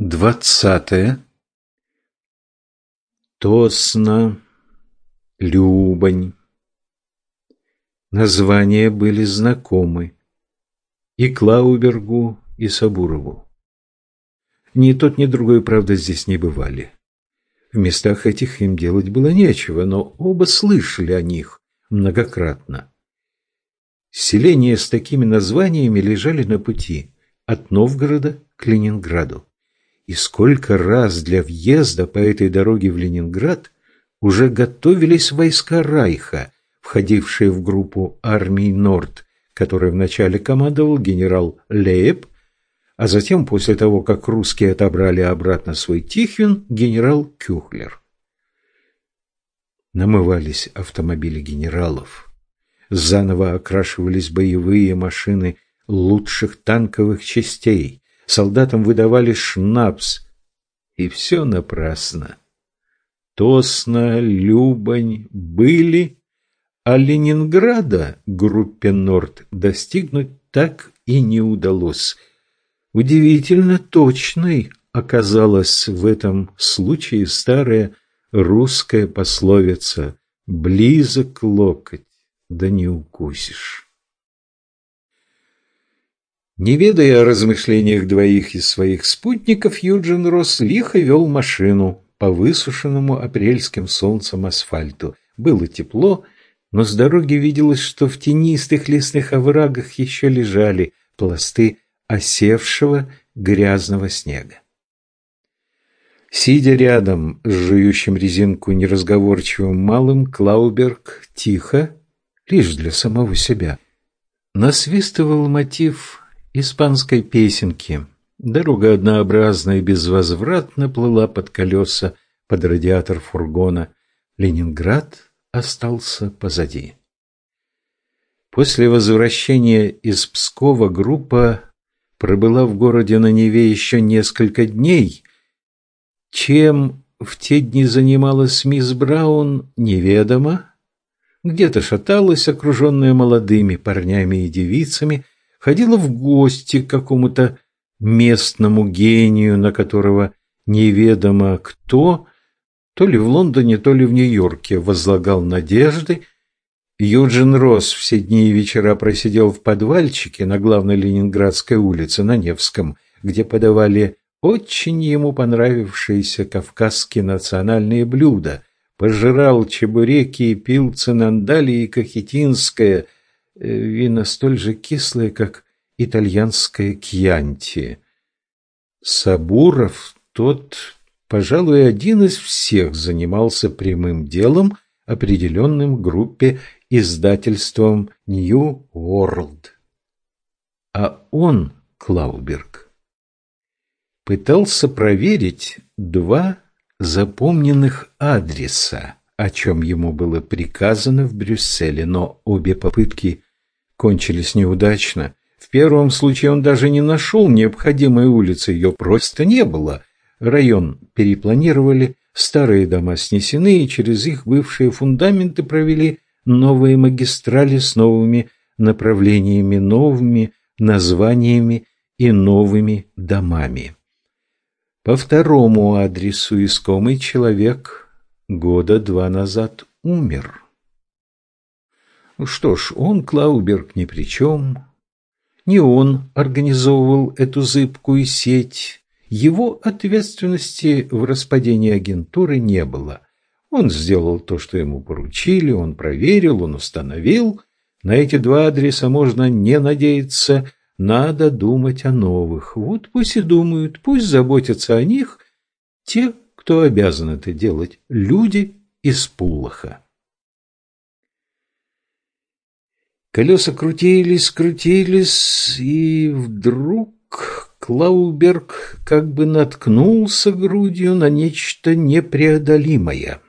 Двадцатое. Тосна, Любань. Названия были знакомы и Клаубергу, и Сабурову. Ни тот, ни другой, правда, здесь не бывали. В местах этих им делать было нечего, но оба слышали о них многократно. Селения с такими названиями лежали на пути от Новгорода к Ленинграду. И сколько раз для въезда по этой дороге в Ленинград уже готовились войска Райха, входившие в группу армий Норд, которой вначале командовал генерал Лейб, а затем, после того, как русские отобрали обратно свой Тихвин, генерал Кюхлер. Намывались автомобили генералов, заново окрашивались боевые машины лучших танковых частей, солдатам выдавали шнапс, и все напрасно. Тосна, Любань были, а Ленинграда группе Норд достигнуть так и не удалось. Удивительно точной оказалась в этом случае старая русская пословица «близок локоть, да не укусишь». Не ведая о размышлениях двоих из своих спутников, Юджин Росс лихо вел машину по высушенному апрельским солнцем асфальту. Было тепло, но с дороги виделось, что в тенистых лесных оврагах еще лежали пласты осевшего грязного снега. Сидя рядом с жующим резинку неразговорчивым малым, Клауберг тихо, лишь для самого себя, насвистывал мотив испанской песенки. Дорога однообразная и безвозвратно плыла под колеса, под радиатор фургона. Ленинград остался позади. После возвращения из Пскова группа пробыла в городе на Неве еще несколько дней. Чем в те дни занималась мисс Браун, неведомо. Где-то шаталась, окруженная молодыми парнями и девицами, ходила в гости к какому-то местному гению, на которого неведомо кто, то ли в Лондоне, то ли в Нью-Йорке, возлагал надежды. Юджин Росс все дни и вечера просидел в подвальчике на главной Ленинградской улице на Невском, где подавали очень ему понравившиеся кавказские национальные блюда. Пожирал чебуреки, пил цинандали и кахетинское, вина столь же кислое, как итальянское кьянти. Сабуров, тот, пожалуй, один из всех занимался прямым делом, определенным группе издательством New World. А он, Клауберг, пытался проверить два запомненных адреса, о чем ему было приказано в Брюсселе, но обе попытки кончились неудачно. В первом случае он даже не нашел необходимой улицы, ее просто не было. Район перепланировали, старые дома снесены, и через их бывшие фундаменты провели новые магистрали с новыми направлениями, новыми названиями и новыми домами. По второму адресу искомый человек года два назад умер. Что ж, он, Клауберг, ни при чем. Не он организовывал эту зыбкую сеть. Его ответственности в распадении агентуры не было. Он сделал то, что ему поручили, он проверил, он установил. На эти два адреса можно не надеяться, надо думать о новых. Вот пусть и думают, пусть заботятся о них те, кто обязан это делать, люди из Пулаха. Колеса крутились, крутились, и вдруг Клауберг как бы наткнулся грудью на нечто непреодолимое.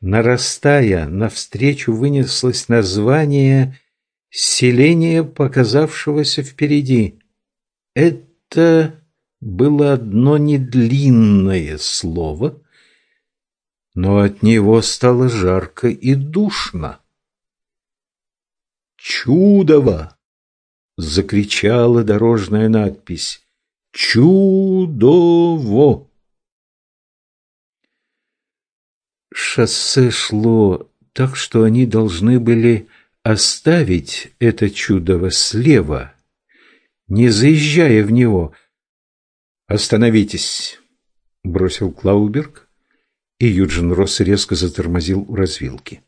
Нарастая, навстречу вынеслось название селения, показавшегося впереди. Это было одно недлинное слово, но от него стало жарко и душно. «Чудово!» — закричала дорожная надпись. Чудово! Шоссе шло так, что они должны были оставить это чудово слева, не заезжая в него. «Остановитесь!» — бросил Клауберг, и Юджин Росс резко затормозил у развилки.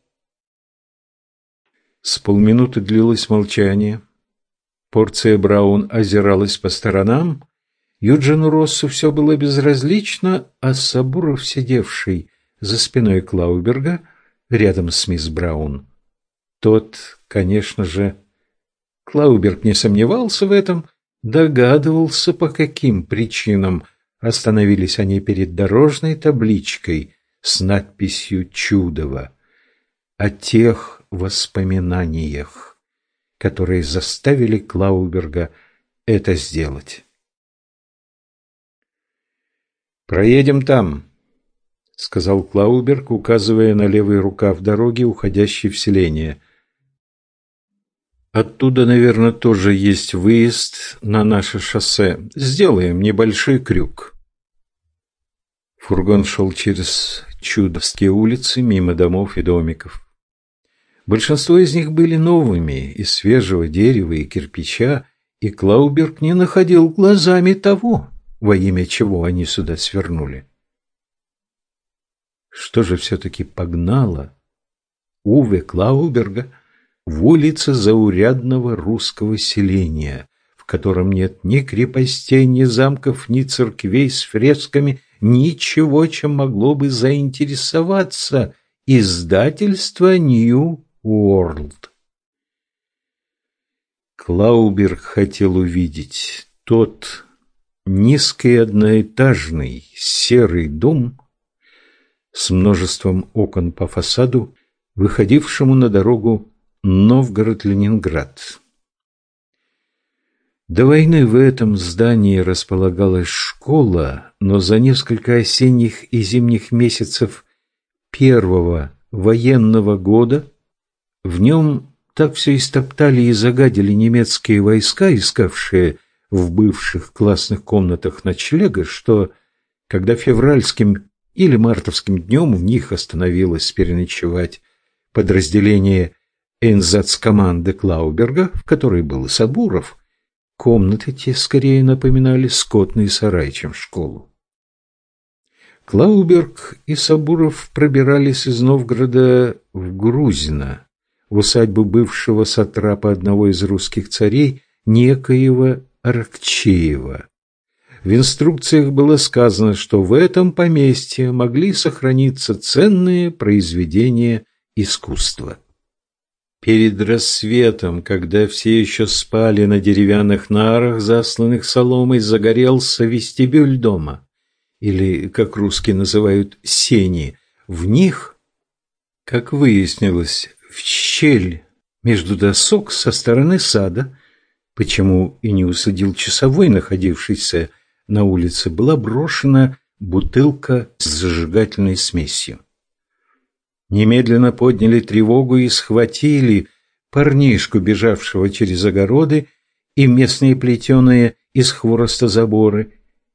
С полминуты длилось молчание. Порция Браун озиралась по сторонам. Юджину Россу все было безразлично, а Сабуров, сидевший за спиной Клауберга, рядом с мисс Браун, тот, конечно же, Клауберг не сомневался в этом, догадывался, по каким причинам остановились они перед дорожной табличкой с надписью «Чудово» о тех воспоминаниях, которые заставили Клауберга это сделать. «Проедем там», — сказал Клауберг, указывая на левый рукав дороги, уходящий в селение. Оттуда, наверное, тоже есть выезд на наше шоссе. Сделаем небольшой крюк. Фургон шел через чудовские улицы, мимо домов и домиков. Большинство из них были новыми, из свежего дерева и кирпича, и Клауберг не находил глазами того, во имя чего они сюда свернули. Что же все-таки погнало Уве Клауберга в улице заурядного русского селения, в котором нет ни крепостей, ни замков, ни церквей с фресками, ничего, чем могло бы заинтересоваться издательство New World. Клауберг хотел увидеть тот низкий одноэтажный серый дом с множеством окон по фасаду, выходившему на дорогу Новгород-Ленинград. До войны в этом здании располагалась школа, но за несколько осенних и зимних месяцев первого военного года в нем так все истоптали и загадили немецкие войска, искавшие в бывших классных комнатах ночлега, что, когда февральским или мартовским днем в них остановилось переночевать подразделение Эйнзацкоманды Клауберга, в которой был и Сабуров, комнаты те скорее напоминали скотный сарай, чем школу. Клауберг и Сабуров пробирались из Новгорода в Грузино, в усадьбу бывшего сатрапа одного из русских царей, некоего Аракчеева. В инструкциях было сказано, что в этом поместье могли сохраниться ценные произведения искусства. Перед рассветом, когда все еще спали на деревянных нарах, засланных соломой, загорелся вестибюль дома, или, как русские называют, сени. В них, как выяснилось, в щель между досок со стороны сада, почему и не усадил часовой, находившийся на улице, была брошена бутылка с зажигательной смесью немедленно подняли тревогу и схватили парнишку, бежавшего через огороды, и местные плетеные из хвороста заборы.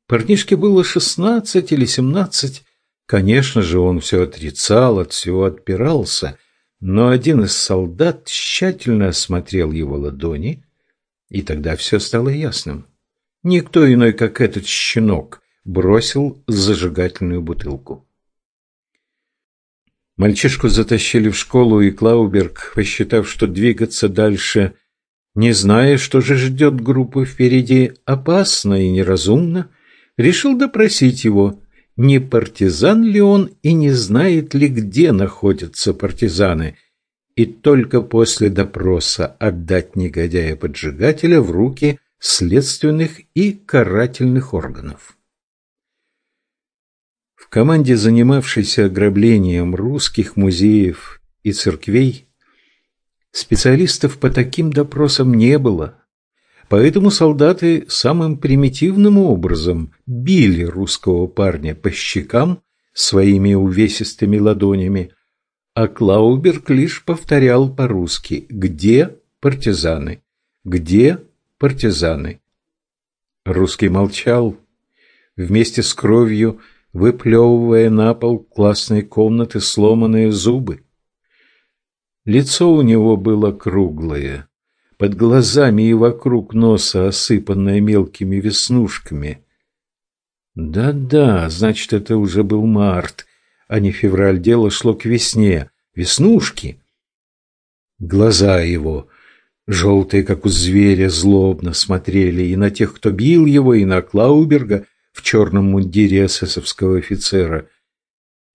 Парнишке было шестнадцать или семнадцать. Конечно же, он все отрицал, от всего отпирался, но один из солдат тщательно осмотрел его ладони, и тогда все стало ясным. Никто иной, как этот щенок, бросил зажигательную бутылку. Мальчишку затащили в школу, и Клауберг, посчитав, что двигаться дальше, не зная, что же ждет группу впереди, опасно и неразумно, решил допросить его, не партизан ли он и не знает ли, где находятся партизаны, и только после допроса отдать негодяя-поджигателя в руки следственных и карательных органов команде, занимавшейся ограблением русских музеев и церквей, специалистов по таким допросам не было. Поэтому солдаты самым примитивным образом били русского парня по щекам своими увесистыми ладонями, а Клауберг лишь повторял по-русски «Где партизаны? Где партизаны?» Русский молчал, вместе с кровью выплевывая на пол классной комнаты сломанные зубы. Лицо у него было круглое, под глазами и вокруг носа осыпанное мелкими веснушками. Да-да, значит, это уже был март, а не февраль. Дело шло к весне. Веснушки. Глаза его, желтые, как у зверя, злобно смотрели и на тех, кто бил его, и на Клауберга в черном мундире эсэсовского офицера.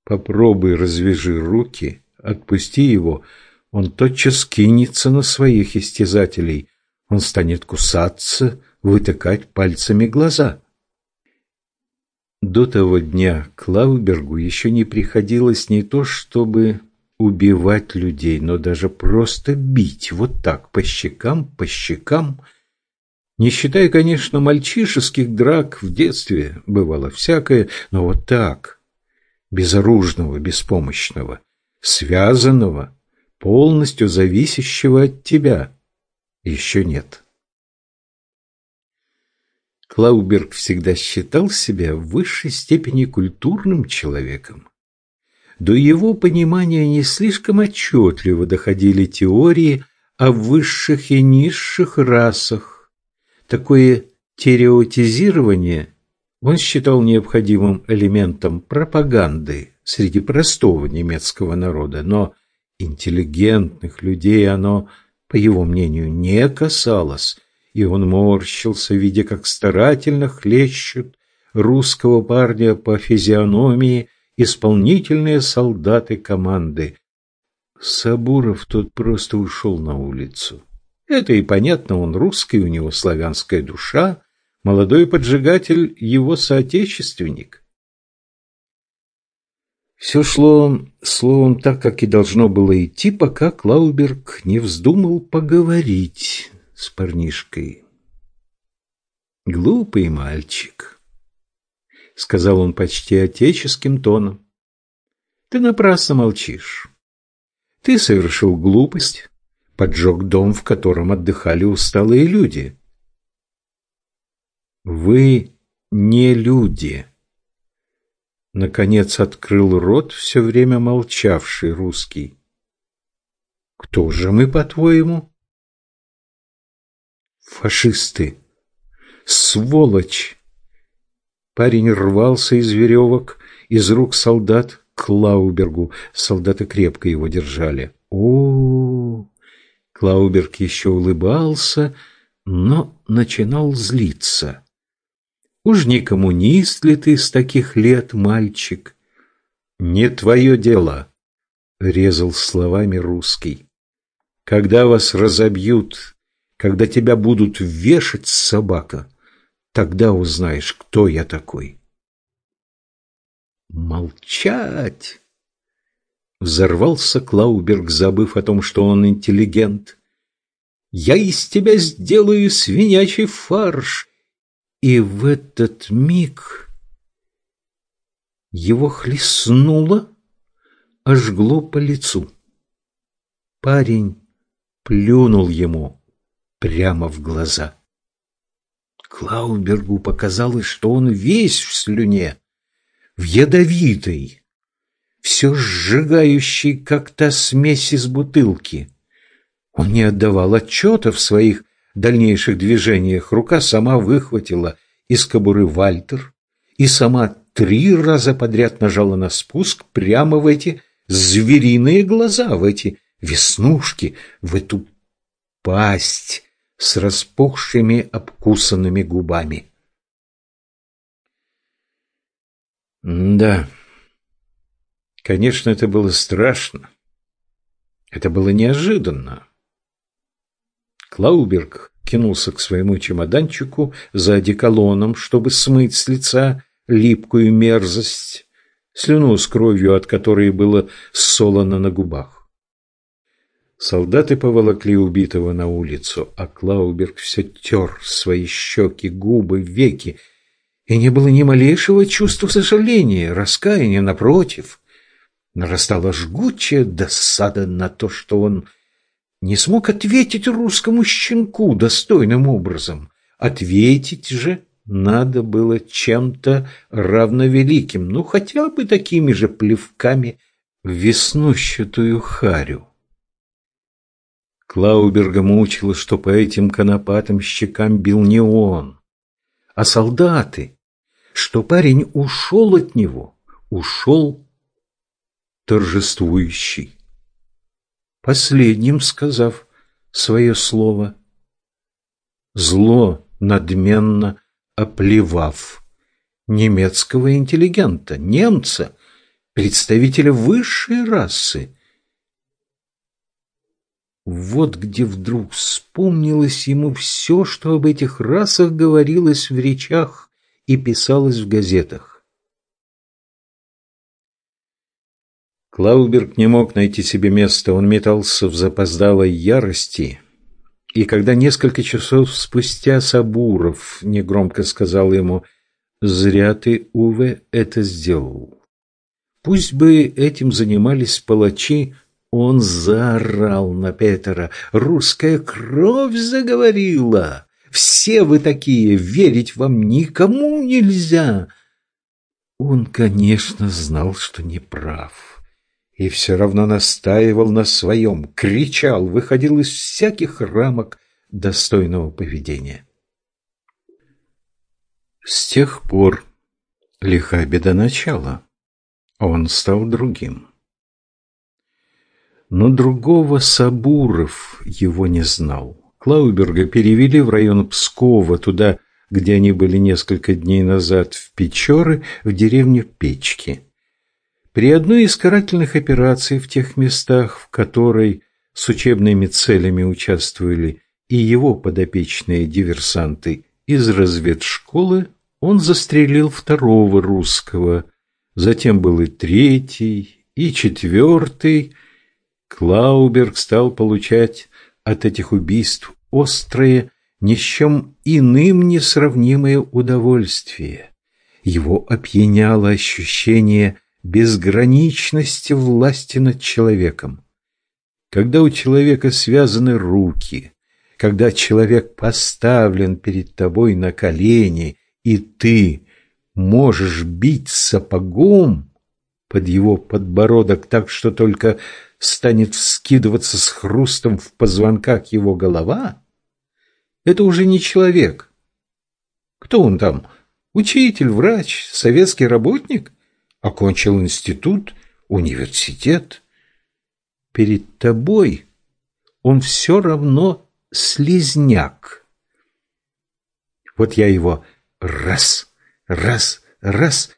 Попробуй развяжи руки, отпусти его — он тотчас кинется на своих истязателей. Он станет кусаться, вытыкать пальцами глаза. До того дня Клаубергу еще не приходилось не то чтобы убивать людей, но даже просто бить вот так, по щекам, по щекам. Не считая, конечно, мальчишеских драк в детстве, бывало всякое, но вот так, безоружного, беспомощного, связанного, полностью зависящего от тебя, еще нет. Клауберг всегда считал себя в высшей степени культурным человеком. До его понимания не слишком отчетливо доходили теории о высших и низших расах. Такое тереотизирование он считал необходимым элементом пропаганды среди простого немецкого народа, но интеллигентных людей оно, по его мнению, не касалось, и он морщился, видя, как старательно хлещут русского парня по физиономии исполнительные солдаты команды. Сабуров тут просто ушел на улицу. Это и понятно, он русский, у него славянская душа, молодой поджигатель его соотечественник. Все шло словом так, как и должно было идти, пока Клауберг не вздумал поговорить с парнишкой. «Глупый мальчик», — сказал он почти отеческим тоном. «Ты напрасно молчишь. Ты совершил глупость, поджег дом, в котором отдыхали усталые люди. Вы не люди». Наконец открыл рот все время молчавший русский. «Кто же мы, по-твоему?» «Фашисты! Сволочь!» Парень рвался из веревок, из рук солдат к Клаубергу. Солдаты крепко его держали. -о Клауберг еще улыбался, но начинал злиться. Уж не коммунист ли ты с таких лет, мальчик? Не твое дело, резал словами русский. Когда вас разобьют, когда тебя будут вешать, собака, тогда узнаешь, кто я такой. Молчать! Взорвался Клауберг, забыв о том, что он интеллигент. Я из тебя сделаю свинячий фарш, и в этот миг его хлестнуло, ожгло по лицу. Парень плюнул ему прямо в глаза. Клаубергу показалось, что он весь в слюне, в ядовитой, все сжигающей, как та смесь из бутылки. Он не отдавал отчета в своих дальнейших движениях рука сама выхватила из кобуры Вальтер и сама три раза подряд нажала на спуск прямо в эти звериные глаза, в эти веснушки, в эту пасть с распухшими обкусанными губами. Да, конечно, это было страшно. Это было неожиданно. Клауберг кинулся к своему чемоданчику за одеколоном, чтобы смыть с лица липкую мерзость, слюну с кровью, от которой было солоно на губах. Солдаты поволокли убитого на улицу, а Клауберг все тер свои щеки, губы, веки, и не было ни малейшего чувства сожаления, раскаяния, напротив. Нарастала жгучая досада на то, что он не смог ответить русскому щенку достойным образом. Ответить же надо было чем-то равновеликим, ну хотя бы такими же плевками в веснущатую харю. Клауберга мучило, что по этим конопатым щекам бил не он, а солдаты, что парень ушел от него, ушел торжествующий, последним сказав свое слово. Зло надменно оплевав немецкого интеллигента, немца, представителя высшей расы, вот где вдруг вспомнилось ему все, что об этих расах говорилось в речах и писалось в газетах. Клауберг не мог найти себе места, он метался в запоздалой ярости, и когда несколько часов спустя Сабуров негромко сказал ему «Зря ты, Уве, это сделал». Пусть бы этим занимались палачи, он заорал на Петера. «Русская кровь заговорила! Все вы такие, верить вам никому нельзя!» Он, конечно, знал, что не прав. И все равно настаивал на своем, кричал, выходил из всяких рамок достойного поведения. С тех пор лиха беда начала. Он стал другим. Но другого Сабуров его не знал. Клауберга перевели в район Пскова, туда, где они были несколько дней назад, в Печоры, в деревню Печки. При одной из карательных операций в тех местах, в которой с учебными целями участвовали и его подопечные диверсанты из разведшколы, он застрелил второго русского, затем был и третий, и четвертый, Клауберг стал получать от этих убийств острое, ни с чем иным несравнимое удовольствие. Его опьяняло ощущение безграничности власти над человеком. Когда у человека связаны руки, когда человек поставлен перед тобой на колени, и ты можешь бить сапогом под его подбородок так, что только станет вскидываться с хрустом в позвонках его голова, это уже не человек. Кто он там? Учитель, врач, советский работник? Окончил институт, университет? Перед тобой он все равно слизняк. Вот я его раз, раз, раз,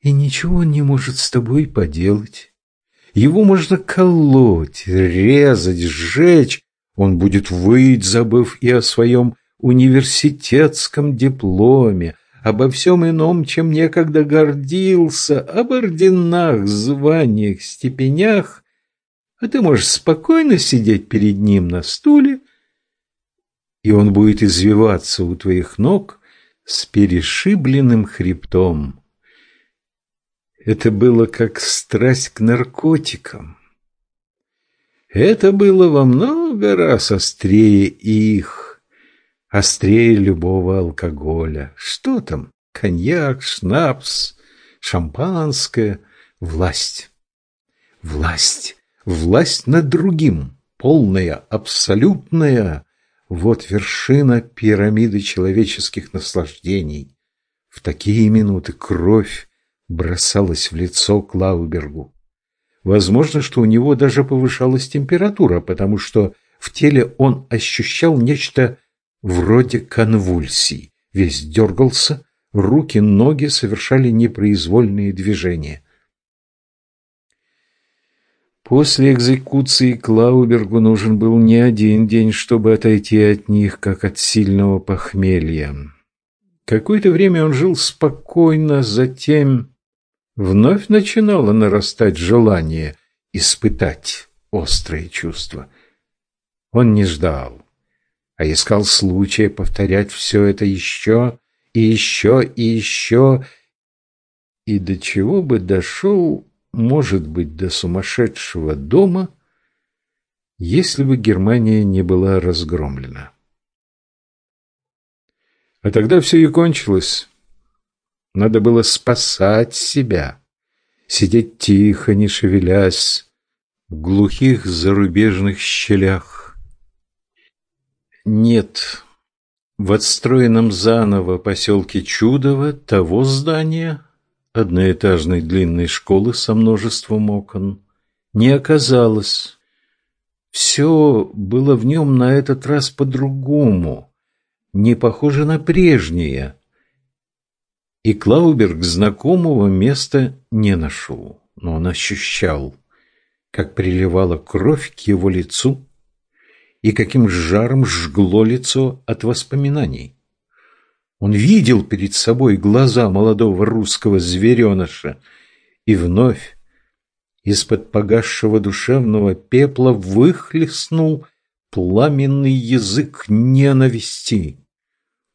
и ничего он не может с тобой поделать. Его можно колоть, резать, сжечь. Он будет выть, забыв и о своем университетском дипломе, обо всем ином, чем некогда гордился, об орденах, званиях, степенях, а ты можешь спокойно сидеть перед ним на стуле, и он будет извиваться у твоих ног с перешибленным хребтом. Это было как страсть к наркотикам. Это было во много раз острее их, острее любого алкоголя. Что там? Коньяк, шнапс, шампанское, власть. Власть, власть над другим, полная, абсолютная. Вот вершина пирамиды человеческих наслаждений. В такие минуты кровь бросалась в лицо Клаубергу. Возможно, что у него даже повышалась температура, потому что в теле он ощущал нечто вроде конвульсий. Весь дергался, руки, ноги совершали непроизвольные движения. После экзекуции Клаубергу нужен был не один день, чтобы отойти от них, как от сильного похмелья. Какое-то время он жил спокойно, затем вновь начинало нарастать желание испытать острые чувства. Он не ждал, а искал случая повторять все это еще и еще и еще, и до чего бы дошел, может быть, до сумасшедшего дома, если бы Германия не была разгромлена. А тогда все и кончилось. Надо было спасать себя, сидеть тихо, не шевелясь, в глухих зарубежных щелях. Нет, в отстроенном заново поселке Чудово того здания, одноэтажной длинной школы со множеством окон, не оказалось. Все было в нем на этот раз по-другому, не похоже на прежнее. И Клауберг знакомого места не нашел, но он ощущал, как приливала кровь к его лицу и каким жаром жгло лицо от воспоминаний. Он видел перед собой глаза молодого русского звереныша и вновь из-под погасшего душевного пепла выхлестнул пламенный язык ненависти,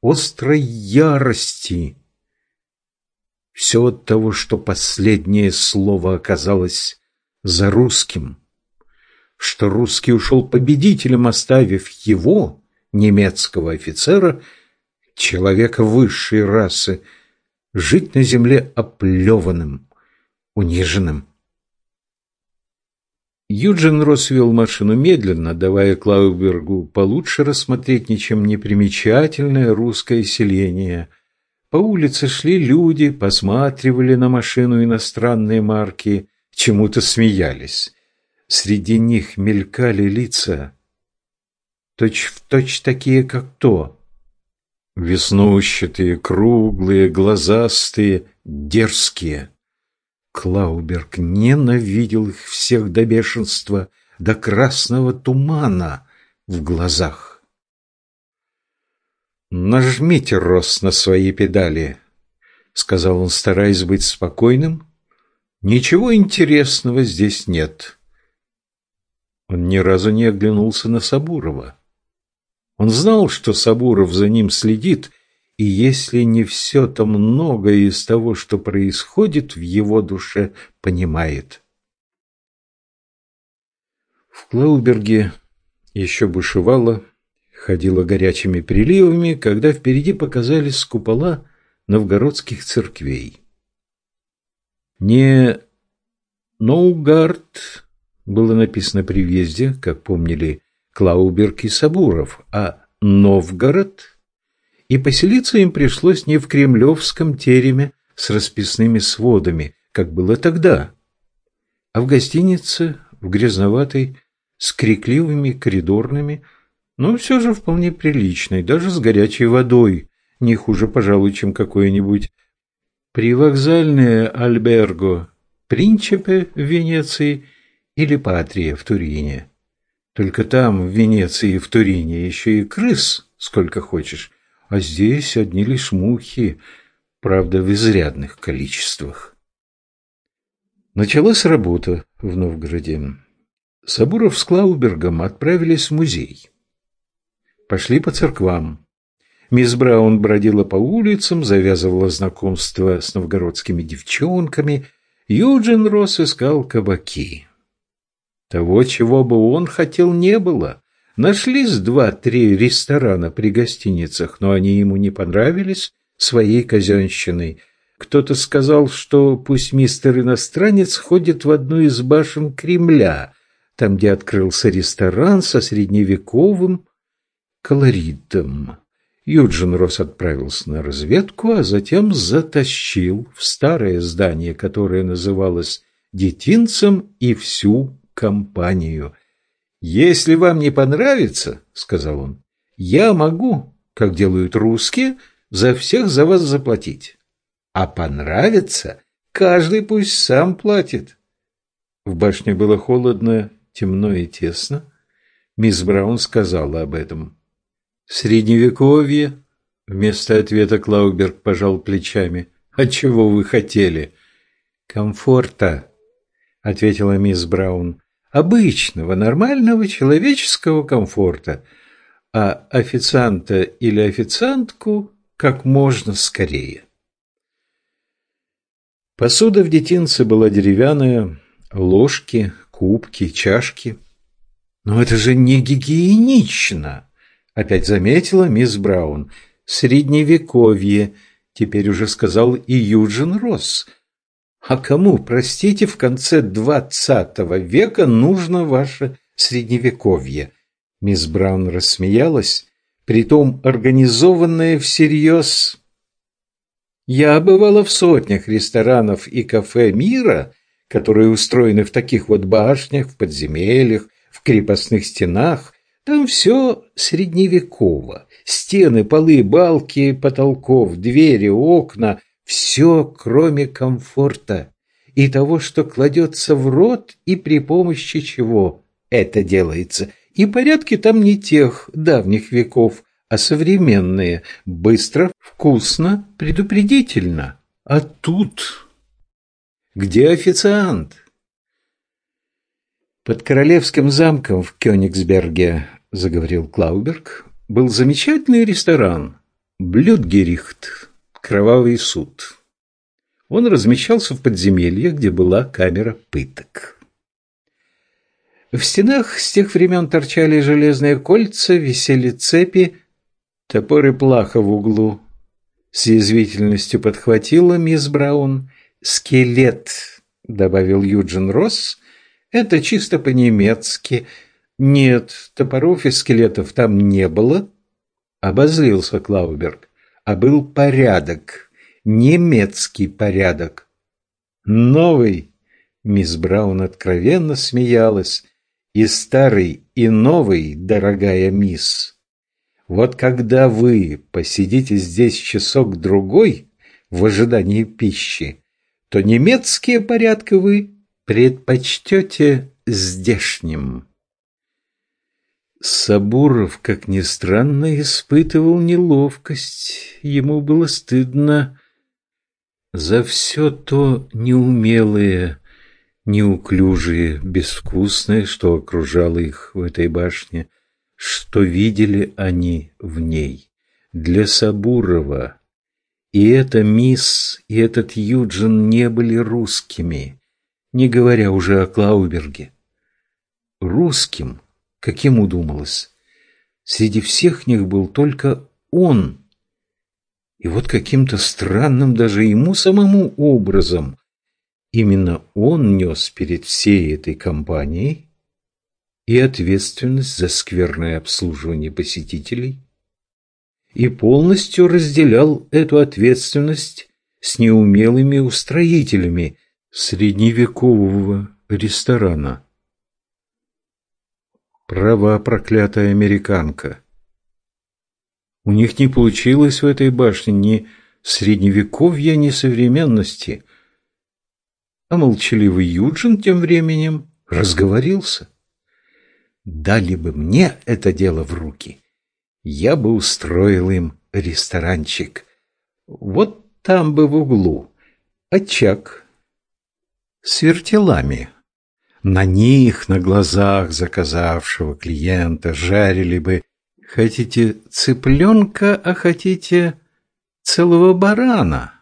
острой ярости. Все от того, что последнее слово оказалось за русским, что русский ушел победителем, оставив его, немецкого офицера, человека высшей расы, жить на земле оплеванным, униженным. Юджин Росс вел машину медленно, давая Клаубергу получше рассмотреть ничем не примечательное русское селение. По улице шли люди, посматривали на машину иностранные марки, чему-то смеялись. Среди них мелькали лица, точь-в-точь точь такие, как то. Веснущатые, круглые, глазастые, дерзкие. Клауберг ненавидел их всех до бешенства, до красного тумана в глазах. «Нажмите, Рос, на свои педали», — сказал он, стараясь быть спокойным. «Ничего интересного здесь нет». Он ни разу не оглянулся на Сабурова. Он знал, что Сабуров за ним следит, и если не все, то многое из того, что происходит в его душе, понимает. В Клауберге еще бушевало, ходило горячими приливами, когда впереди показались купола новгородских церквей. Не Ноугард было написано при въезде, как помнили Клауберг и Сабуров, а Новгород – и поселиться им пришлось не в кремлевском тереме с расписными сводами, как было тогда, а в гостинице, в грязноватой, с крикливыми коридорными, но все же вполне приличной, даже с горячей водой, не хуже, пожалуй, чем какое-нибудь привокзальное альберго, принчипе в Венеции или патрия в Турине. Только там, в Венеции и в Турине, еще и крыс сколько хочешь, а здесь одни лишь мухи, правда, в изрядных количествах. Началась работа в Новгороде. Сабуров с Клаубергом отправились в музей. Пошли по церквам. Мисс Браун бродила по улицам, завязывала знакомство с новгородскими девчонками. Юджин Росс искал кабаки. Того, чего бы он хотел, не было. Нашлись два-три ресторана при гостиницах, но они ему не понравились своей казенщиной. Кто-то сказал, что пусть мистер иностранец ходит в одну из башен Кремля, там, где открылся ресторан со средневековым колоритом. Юджин Росс отправился на разведку, а затем затащил в старое здание, которое называлось «Детинцем» и всю компанию – «Если вам не понравится, — сказал он, — я могу, как делают русские, за всех за вас заплатить. А понравится, каждый пусть сам платит». В башне было холодно, темно и тесно. Мисс Браун сказала об этом. «Средневековье?» Вместо ответа Клауберг пожал плечами. «А чего вы хотели?» «Комфорта», — ответила мисс Браун обычного, нормального человеческого комфорта, а официанта или официантку как можно скорее. Посуда в детинце была деревянная, ложки, кубки, чашки. «Но это же не гигиенично!» — опять заметила мисс Браун. Средневековье, теперь уже сказал и Юджин Росс. А кому, простите, в конце двадцатого века нужно ваше Средневековье? Мисс Браун рассмеялась, притом организованная всерьез. Я бывала в сотнях ресторанов и кафе мира, которые устроены в таких вот башнях, в подземельях, в крепостных стенах. Там все средневеково. Стены, полы, балки, потолков, двери, окна – все, кроме комфорта и того, что кладется в рот и при помощи чего это делается. И порядки там не тех давних веков, а современные. Быстро, вкусно, предупредительно. А тут... Где официант? Под королевским замком в Кёнигсберге, заговорил Клауберг, был замечательный ресторан Блюдгерихт, кровавый суд. Он размещался в подземелье, где была камера пыток. В стенах с тех времен торчали железные кольца, висели цепи, Топор и плаха в углу. С язвительностью подхватила мисс Браун. «Скелет», — добавил Юджин Росс. «Это чисто по-немецки. Нет, топоров и скелетов там не было». Обозлился Клауберг. «А был порядок. Немецкий порядок». «Новый», — мисс Браун откровенно смеялась. «И старый, и новый, дорогая мисс». Вот когда вы посидите здесь часок-другой в ожидании пищи, то немецкие порядки вы предпочтете здешним. Сабуров, как ни странно, испытывал неловкость. Ему было стыдно за все то неумелое, неуклюжее, безвкусное, что окружало их в этой башне что видели они в ней. Для Сабурова и эта мисс, и этот Юджин не были русскими, не говоря уже о Клауберге. Русским, как ему думалось, среди всех них был только он. И вот каким-то странным даже ему самому образом именно он нес перед всей этой компанией и ответственность за скверное обслуживание посетителей, и полностью разделял эту ответственность с неумелыми устроителями средневекового ресторана. Права проклятая американка. У них не получилось в этой башне ни средневековья, ни современности. А молчаливый Юджин тем временем разговорился. Дали бы мне это дело в руки, я бы устроил им ресторанчик. Вот там бы в углу очаг с вертелами. На них, на глазах заказавшего клиента, жарили бы хотите цыпленка, а хотите целого барана.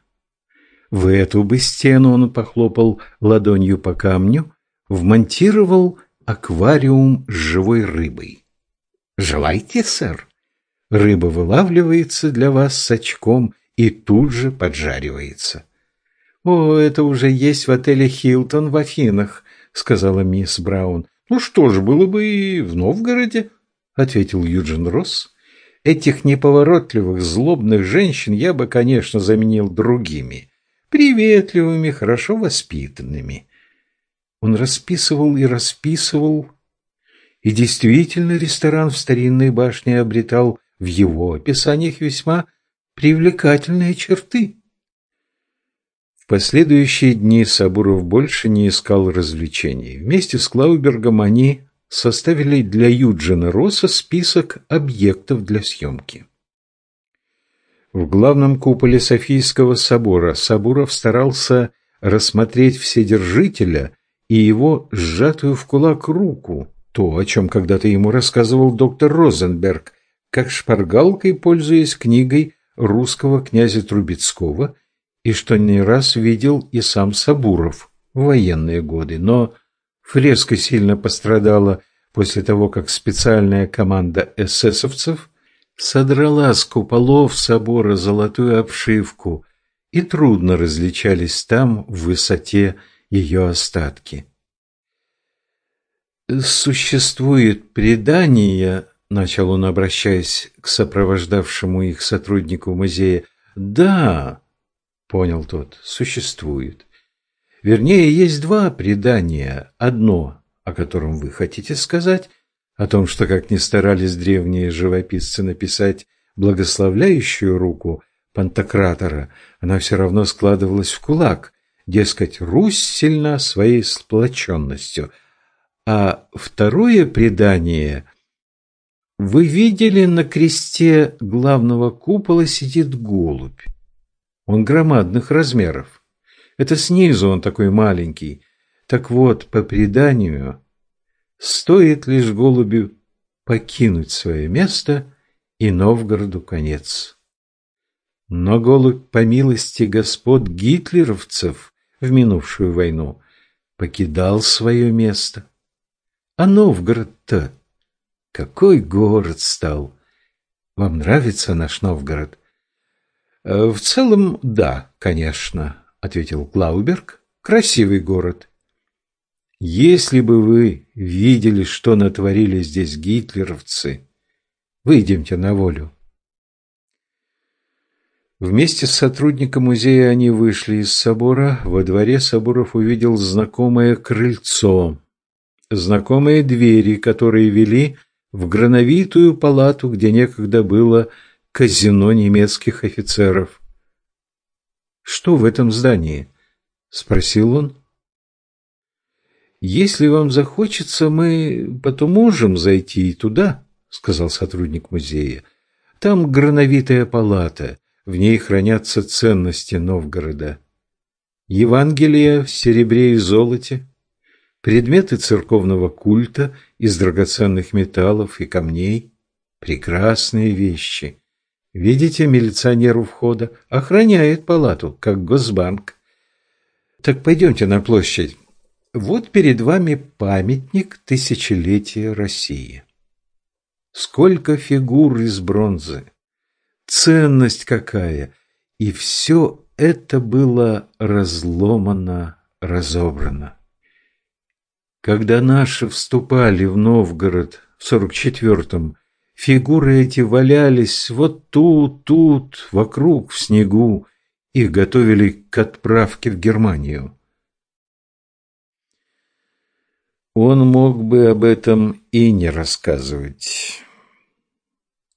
В эту бы стену он похлопал ладонью по камню, вмонтировал аквариум с живой рыбой. Желаете, сэр? Рыба вылавливается для вас с очком и тут же поджаривается. О, это уже есть в отеле «Хилтон» в Афинах, сказала мисс Браун. Ну что ж, было бы и в Новгороде, ответил Юджин Росс. Этих неповоротливых, злобных женщин я бы, конечно, заменил другими, приветливыми, хорошо воспитанными. Он расписывал и расписывал, и действительно ресторан в старинной башне обретал в его описаниях весьма привлекательные черты. В последующие дни Сабуров больше не искал развлечений. Вместе с Клаубергом они составили для Юджина Росса список объектов для съемки. В главном куполе Софийского собора Сабуров старался рассмотреть Вседержителя и его сжатую в кулак руку, то, о чем когда-то ему рассказывал доктор Розенберг, как шпаргалкой, пользуясь книгой русского князя Трубецкого, и что не раз видел и сам Сабуров в военные годы. Но фреска сильно пострадала после того, как специальная команда эсэсовцев содрала с куполов собора золотую обшивку, и трудно различались там в высоте ее остатки. «Существует предание», — начал он, обращаясь к сопровождавшему их сотруднику музея. «Да», — понял тот, — «существует. Вернее, есть два предания. Одно, о котором вы хотите сказать, о том, что, как ни старались древние живописцы написать благословляющую руку Пантократора, она все равно складывалась в кулак, дескать, Русь сильна своей сплоченностью. А второе предание вы видели, на кресте главного купола сидит голубь. Он громадных размеров. Это снизу он такой маленький. Так вот, по преданию, Стоит лишь голубю покинуть свое место, и Новгороду конец. Но голубь, по милости господ гитлеровцев в минувшую войну, покидал свое место. А Новгород-то какой город стал! Вам нравится наш Новгород? Э, в целом, да, конечно, ответил Клауберг. Красивый город. Если бы вы видели, что натворили здесь гитлеровцы, выйдемте на волю. Вместе с сотрудником музея они вышли из собора. Во дворе Соборов увидел знакомое крыльцо, знакомые двери, которые вели в грановитую палату, где некогда было казино немецких офицеров. «Что в этом здании?» — спросил он. «Если вам захочется, мы потом можем зайти и туда», — сказал сотрудник музея. «Там грановитая палата, в ней хранятся ценности Новгорода. Евангелие в серебре и золоте, предметы церковного культа из драгоценных металлов и камней, прекрасные вещи. Видите, милиционер у входа охраняет палату, как Госбанк. Так пойдемте на площадь, вот перед вами памятник тысячелетия России. Сколько фигур из бронзы, ценность какая, и все это было разломано, разобрано. Когда наши вступали в Новгород в сорок четвертом, фигуры эти валялись вот тут, тут, вокруг, в снегу, их готовили к отправке в Германию. Он мог бы об этом и не рассказывать.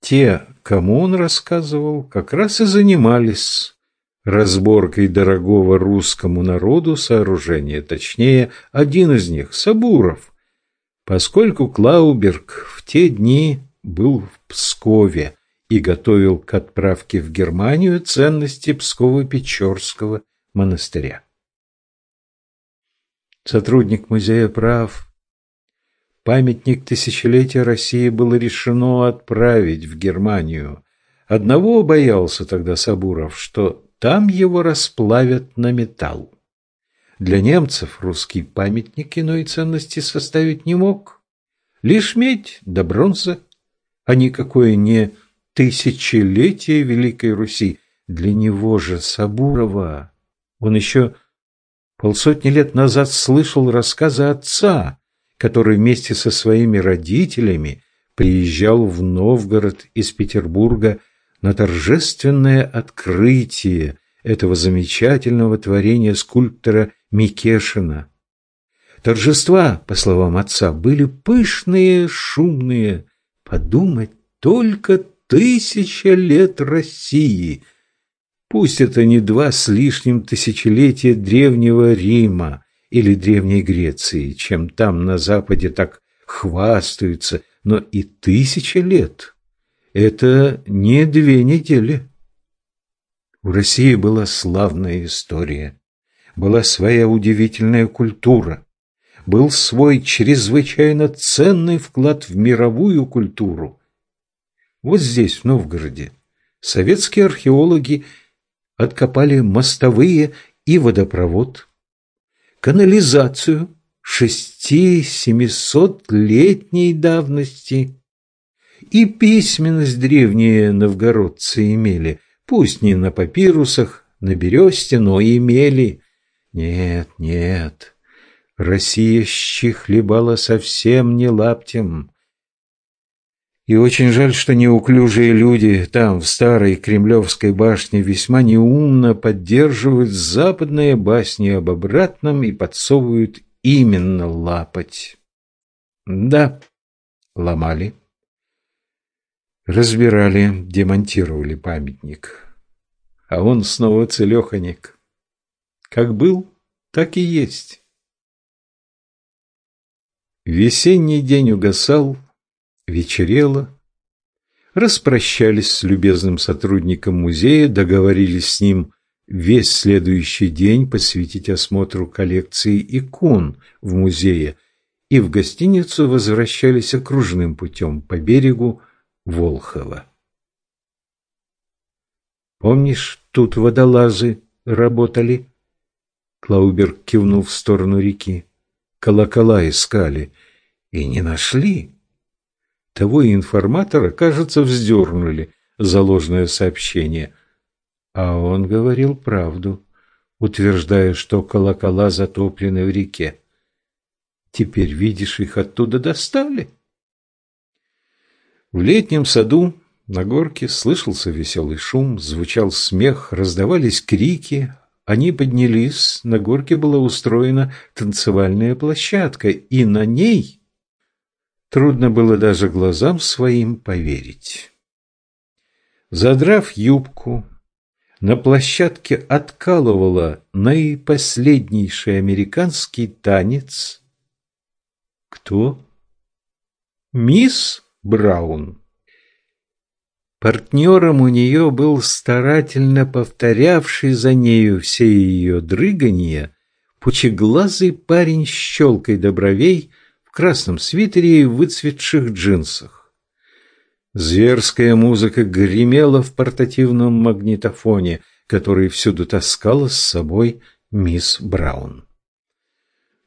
Те, кому он рассказывал, как раз и занимались разборкой дорогого русскому народу сооружения, точнее, один из них, Сабуров, поскольку Клауберг в те дни был в Пскове и готовил к отправке в Германию ценности Псково-Печорского монастыря. Сотрудник музея прав, Памятник тысячелетия России было решено отправить в Германию. Одного боялся тогда Сабуров, что там его расплавят на металл. Для немцев русский памятник иной ценности составить не мог. Лишь медь да бронза, а никакое не тысячелетие Великой Руси. Для него же Сабурова он еще полсотни лет назад слышал рассказы отца, который вместе со своими родителями приезжал в Новгород из Петербурга на торжественное открытие этого замечательного творения скульптора Микешина. Торжества, по словам отца, были пышные, шумные. Подумать только тысяча лет России. Пусть это не два с лишним тысячелетия древнего Рима, или Древней Греции, чем там на Западе так хвастаются, но и тысяча лет – это не две недели. У России была славная история, была своя удивительная культура, был свой чрезвычайно ценный вклад в мировую культуру. Вот здесь, в Новгороде, советские археологи откопали мостовые и водопровод – канализацию шести-семисотлетней давности и письменность древние новгородцы имели, пусть не на папирусах, на бересте, но имели. Нет, нет, Россия щи хлебала совсем не лаптем. И очень жаль, что неуклюжие люди там, в старой Кремлевской башне, весьма неумно поддерживают западные басни об обратном и подсовывают именно лапать. Да, ломали. Разбирали, демонтировали памятник. А он снова целеханик. Как был, так и есть. Весенний день угасал, вечерело. Распрощались с любезным сотрудником музея, договорились с ним весь следующий день посвятить осмотру коллекции икон в музее и в гостиницу возвращались окружным путем по берегу Волхова. «Помнишь, тут водолазы работали?» Клауберг кивнул в сторону реки. «Колокола искали и не нашли». Того информатора, кажется, вздернули за ложное сообщение. А он говорил правду, утверждая, что колокола затоплены в реке. Теперь, видишь, их оттуда достали. В летнем саду на горке слышался веселый шум, звучал смех, раздавались крики. Они поднялись, на горке была устроена танцевальная площадка, и на ней трудно было даже глазам своим поверить. Задрав юбку, на площадке откалывала наипоследнейший американский танец. Кто? Мисс Браун. Партнером у нее был старательно повторявший за нею все ее дрыгания пучеглазый парень с щелкой до бровей в красном свитере и выцветших джинсах. Зверская музыка гремела в портативном магнитофоне, который всюду таскала с собой мисс Браун.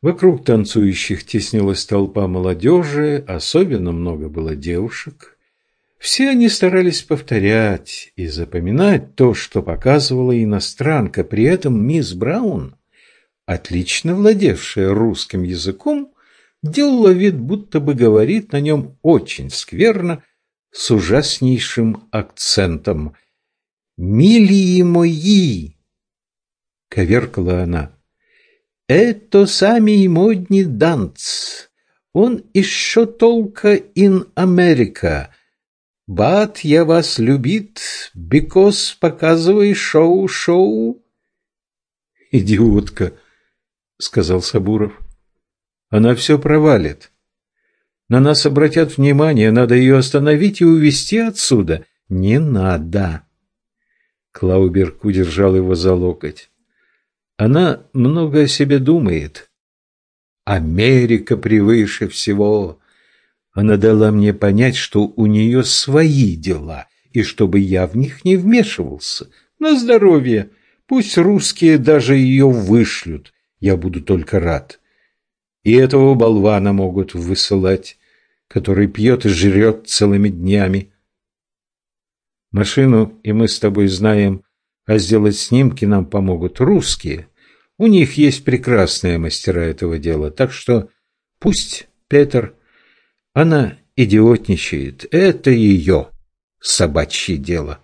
Вокруг танцующих теснилась толпа молодежи, особенно много было девушек. Все они старались повторять и запоминать то, что показывала иностранка. При этом мисс Браун, отлично владевшая русским языком, делала вид, будто бы говорит на нем очень скверно, с ужаснейшим акцентом. «Милии мои!» — коверкала она. «Это самый модный данц. Он еще только in Америка. Бат, я вас любит, бикос показывай шоу-шоу». «Идиотка!» — сказал Сабуров. «Она все провалит. На нас обратят внимание, надо ее остановить и увезти отсюда. Не надо. Клауберг удержал его за локоть. Она много о себе думает. Америка превыше всего. Она дала мне понять, что у нее свои дела, и чтобы я в них не вмешивался. На здоровье. Пусть русские даже ее вышлют. Я буду только рад. И этого болвана могут высылать который пьет и жрет целыми днями. Машину и мы с тобой знаем, а сделать снимки нам помогут русские. У них есть прекрасные мастера этого дела, так что пусть Петр, она идиотничает, это ее собачье дело.